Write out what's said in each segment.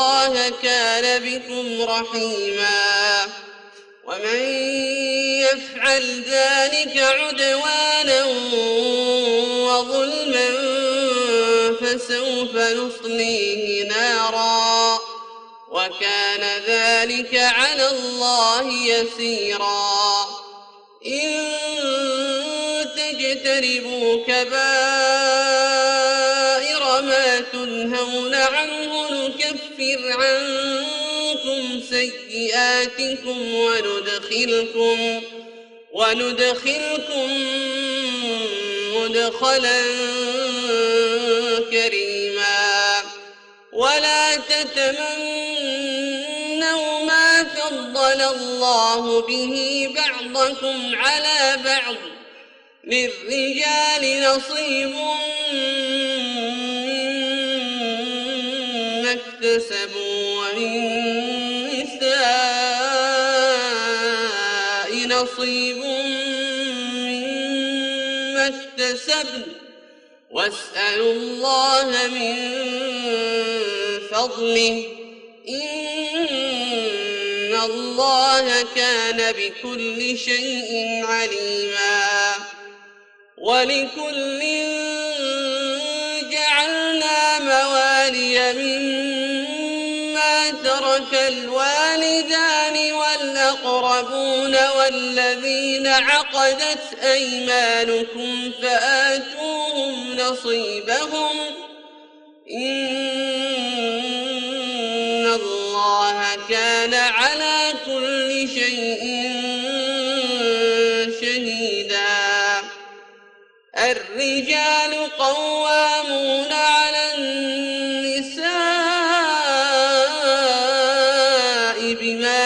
الله كان بكم رحيما. ومن يفعل ذلك عدوانا وظلما فسوف نصليه نارا. وكان ذلك على الله يسيرا. إن تجتنبوا كبائر عنكم سيئاتكم وندخلكم وندخلكم مدخلا كريما. ولا تتمنوا ما فضل الله به بعضكم على بعض. للرجال نصيب مما اكتسبوا نصيب مما اكتسبن. واسألوا الله من فضله. إن الله كان بكل شيء عليما. ولكل جعلنا موالي مما ترك الوالدان والأقربون والذين عقدت أيمانكم فآتوهم نصيبهم. إن الله كان على كل شيء شهيدا. الرجال قوامون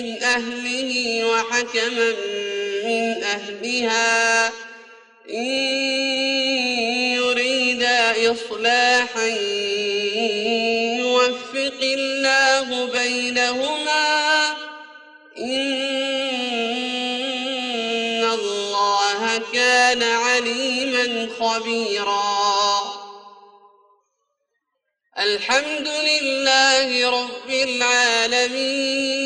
من أهله وحكما من أهلها. إن يريدا إصلاحا يوفق الله بينهما. إن الله كان عليما خبيرا. الحمد لله رب العالمين.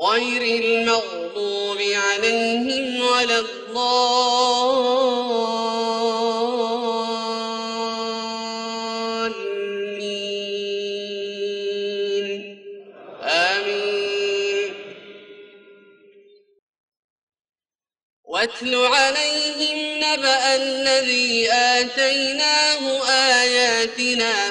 غير المغضوب عليهم ولا الضالين. آمين. واتل عليهم نبأ الذي آتيناه آياتنا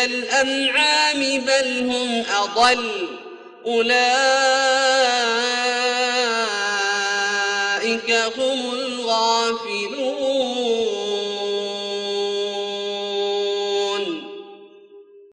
كالأنعام بل هم أضل. أولئك هم الغافلون.